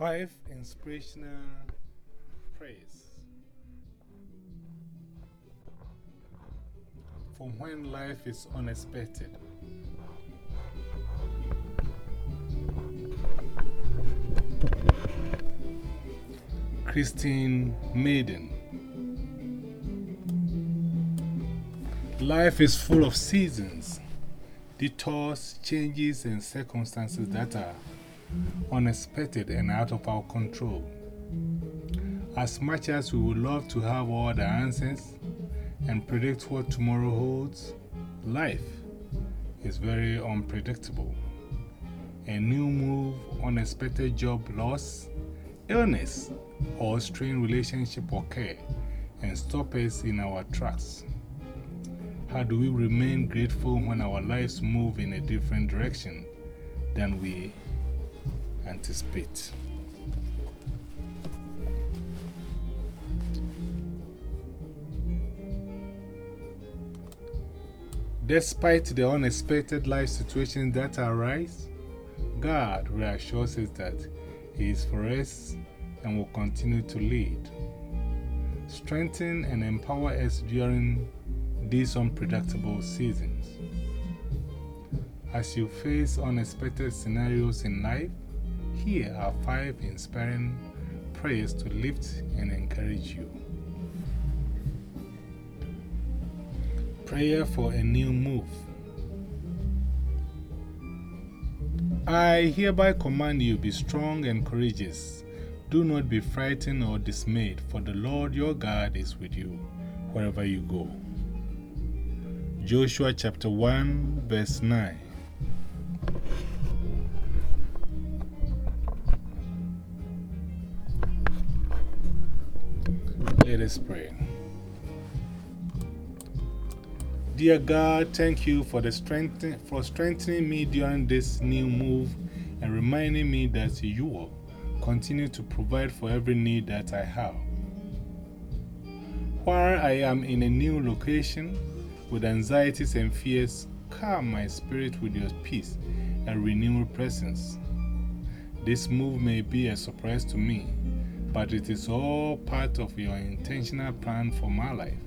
Five inspirational prayers for when life is unexpected. Christine Maiden. Life is full of seasons, detours, changes, and circumstances that are unexpected and out of our control. As much as we would love to have all the answers and predict what tomorrow holds, life is very unpredictable. A new move, unexpected job loss, illness, or strained relationship occur and stop us in our tracks. How do we remain grateful when our lives move in a different direction than we anticipate. Despite the unexpected life situations that arise, God reassures us that He is for us and will continue to lead. Strengthen and empower us during these unpredictable seasons. As you face unexpected scenarios in life, here are five inspiring prayers to lift and encourage you. Prayer for a new move. I hereby command you be strong and courageous. Do not be frightened or dismayed, for the Lord your God is with you wherever you go. Joshua chapter 1, verse 9. Let us pray. Dear God, thank you for, the strength, for strengthening me during this new move and reminding me that you will continue to provide for every need that I have. While I am in a new location with anxieties and fears, calm my spirit with your peace and renewed presence. This move may be a surprise to me, but it is all part of your intentional plan for my life.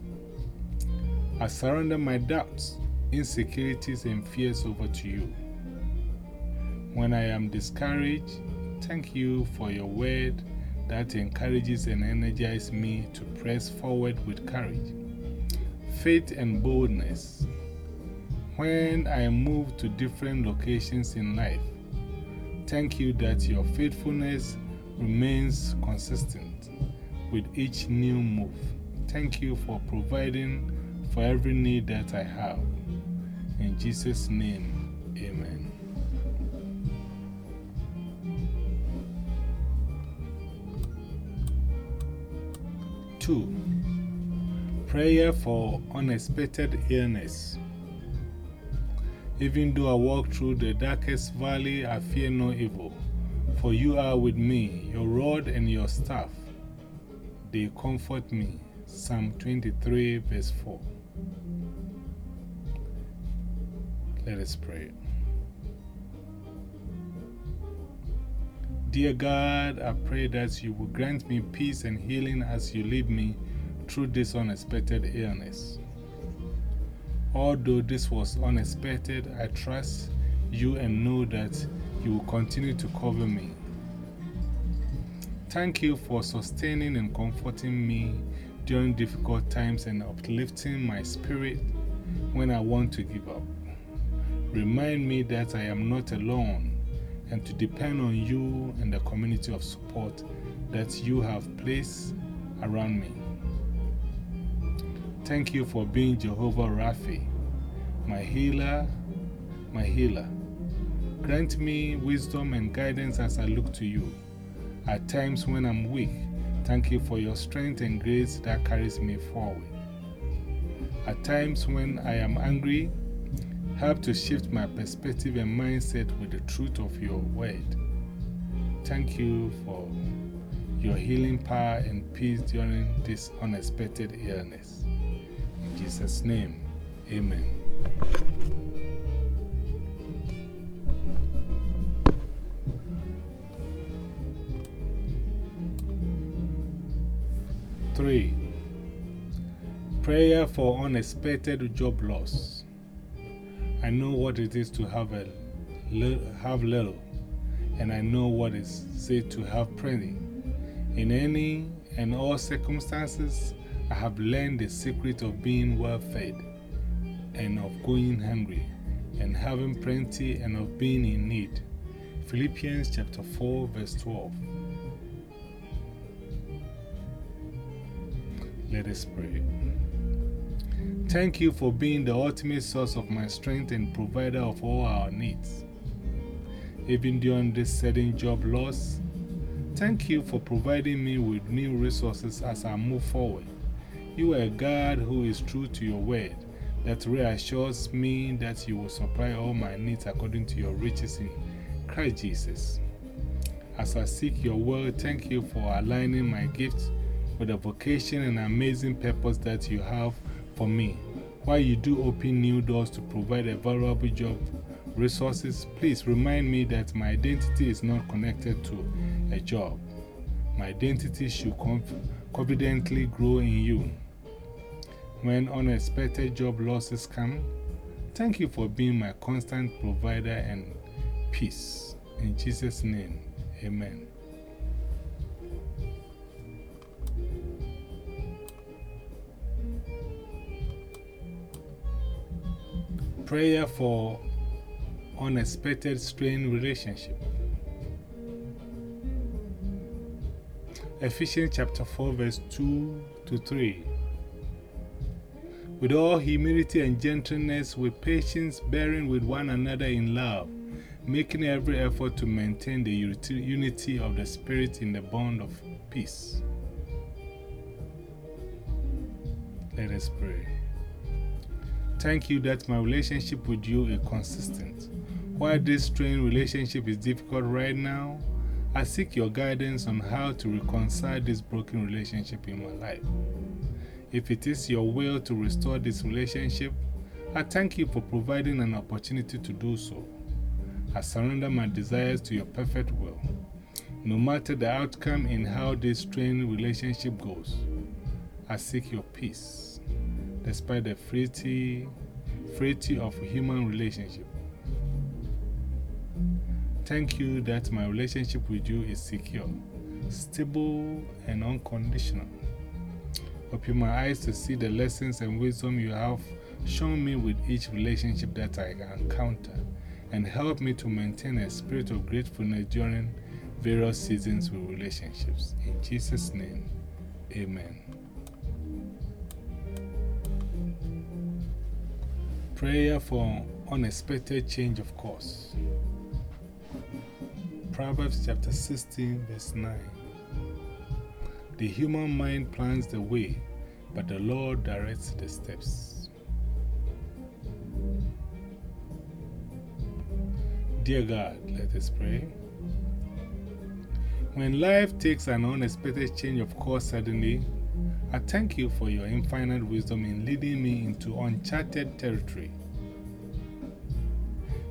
I surrender my doubts, insecurities, and fears over to you. When I am discouraged, thank you for your word that encourages and energizes me to press forward with courage, faith, and boldness. When I move to different locations in life, thank you that your faithfulness remains consistent with each new move. Thank you for providing for every need that I have. In Jesus' name, amen. Two, prayer for unexpected illness. Even though I walk through the darkest valley, I fear no evil for you are with me, your rod and your staff, they comfort me. Psalm 23, verse 4. Let us pray. Dear God, I pray that you will grant me peace and healing as you lead me through this unexpected illness. Although this was unexpected, I trust you and know that you will continue to cover me. Thank you for sustaining and comforting me during difficult times and uplifting my spirit when I want to give up. Remind me that I am not alone and to depend on you and the community of support that you have placed around me. Thank you for being Jehovah Rapha, my healer, my healer. Grant me wisdom and guidance as I look to you. At times when I'm weak, thank you for your strength and grace that carries me forward. At times when I am angry, help to shift my perspective and mindset with the truth of your word. Thank you for your healing power and peace during this unexpected illness. In Jesus' name, amen. 3. Prayer for unexpected job loss. I know what it is to have, a, have little, and I know what it is said to have plenty. In any and all circumstances, I have learned the secret of being well fed and of going hungry and having plenty and of being in need. Philippians chapter 4, verse 12. Let us pray. Thank you for being the ultimate source of my strength and provider of all our needs. Even during this sudden job loss, thank you for providing me with new resources as I move forward. You are a God who is true to your word that reassures me that you will supply all my needs according to your riches in Christ Jesus. As I seek your word, thank you for aligning my gifts with the vocation and amazing purpose that you have for me. While you do open new doors to provide a valuable job resources, please remind me that my identity is not connected to a job. My identity should confidently grow in you when unexpected job losses come. Thank you for being my constant provider and peace. In Jesus' name, amen. Prayer for unexpected strained relationship. Ephesians chapter 4, verse 2 to 3 with all humility and gentleness, with patience, bearing with one another in love, making every effort to maintain the unity of the Spirit in the bond of peace. Let us pray. Thank you that my relationship with you is consistent. While this strained relationship is difficult right now, I seek your guidance on how to reconcile this broken relationship in my life. If it is your will to restore this relationship, I thank you for providing an opportunity to do so. I surrender my desires to your perfect will. No matter the outcome in how this strained relationship goes, I seek your peace, despite the frailty, frailty of human relationship. Thank you that my relationship with you is secure, stable, and unconditional. Open my eyes to see the lessons and wisdom you have shown me with each relationship that I encounter, and help me to maintain a spirit of gratefulness during various seasons with relationships. In Jesus' name, amen. Prayer for unexpected change of course. Proverbs chapter 16, verse 9. The human mind plans the way, but the Lord directs the steps. Dear God, let us pray. When life takes an unexpected change of course suddenly, I thank you for your infinite wisdom in leading me into uncharted territory.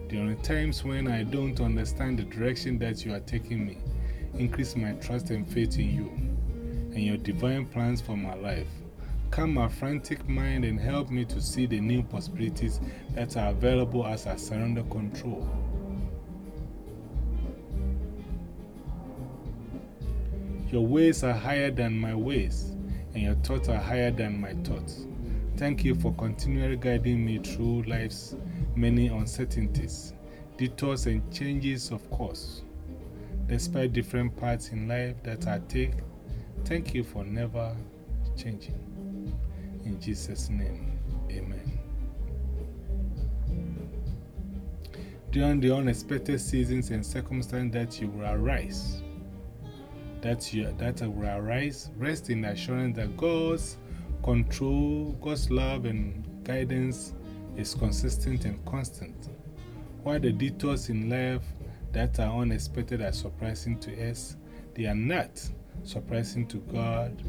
During times when I don't understand the direction that you are taking me, increase my trust and faith in you and your divine plans for my life. Calm my frantic mind and help me to see the new possibilities that are available as I surrender control. Your ways are higher than my ways, and your thoughts are higher than my thoughts. Thank you for continually guiding me through life's many uncertainties, detours, and changes of course. Despite different paths in life that I take, Thank you for never changing. In Jesus' name, amen. During the unexpected seasons and circumstances that you will arise, that, you, that will arise, rest in the assurance that God's control, God's love and guidance is consistent and constant. While the detours in life that are unexpected are surprising to us, they are not surprising to God,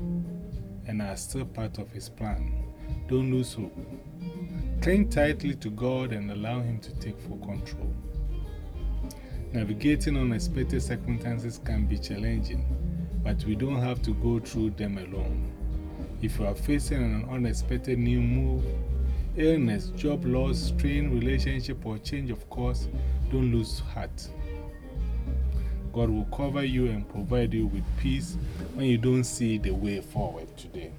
and are still part of His plan. Don't lose hope. Cling tightly to God and allow Him to take full control. Navigating unexpected circumstances can be challenging, but we don't have to go through them alone. If you are facing an unexpected new move, illness, job loss, strain, relationship, or change of course, don't lose heart. God will cover you and provide you with peace when you don't see the way forward today.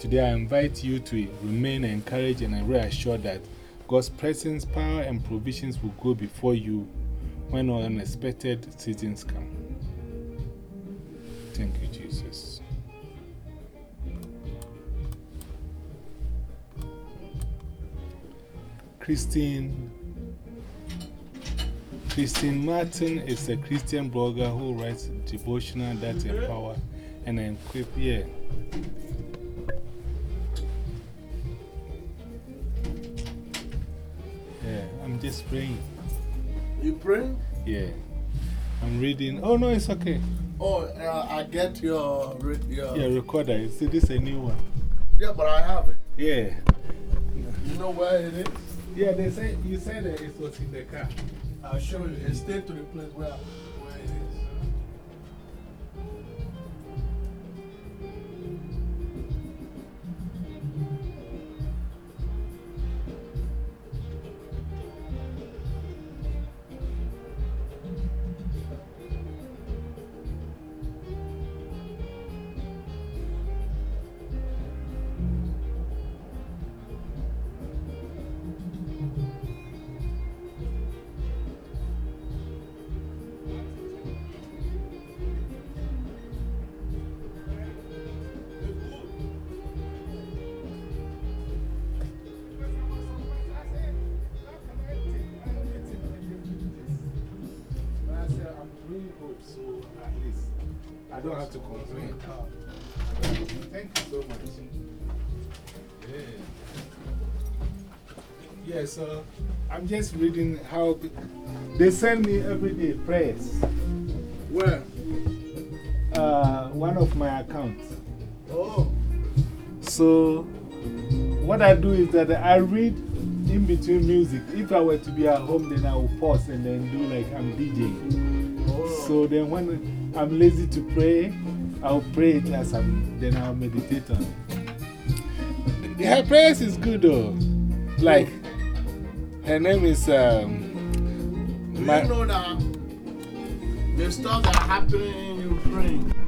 Today, I invite you to remain encouraged and reassured that God's presence, power, and provisions will go before you when unexpected seasons come. Thank you, Jesus. Christine Christine Martin is a Christian blogger who writes devotional that empower and equip. Yeah. Yeah, I'm just praying. You praying? Yeah. I'm reading. Oh, no, it's okay. Oh, uh, I get your, your. Yeah, recorder. See, this is a new one. Yeah, but I have it. Yeah. You know where it is? Yeah, they say, you said that it was in the car. I'll show you. It stayed to the place where, so at least I don't have to complain. Thank you so much. Yeah. So I'm just reading how they send me every day prayers. Where? Uh, one of my accounts. Oh. So, what I do is that I read in between music. If I were to be at home, then I will pause and then do like I'm DJing. Oh. So then when I'm lazy to pray, I'll pray it as I'm, then I'll meditate on it. Her prayers is good though. Like, her name is. Um, Do you know that the stuff that happening in Ukraine.